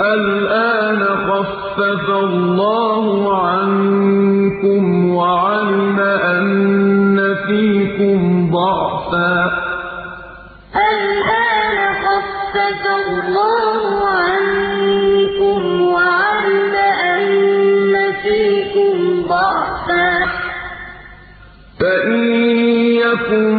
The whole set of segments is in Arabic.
الْآنَ خَفَّفَ اللَّهُ عَنكُمْ وَعَلِمَ أَنَّ فِيكُمْ ضَعْفًا ۚ. فَإِن يَكُن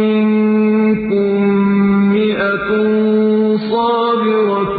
مِّنكُم مِّائَةٌ صَابِرَةٌ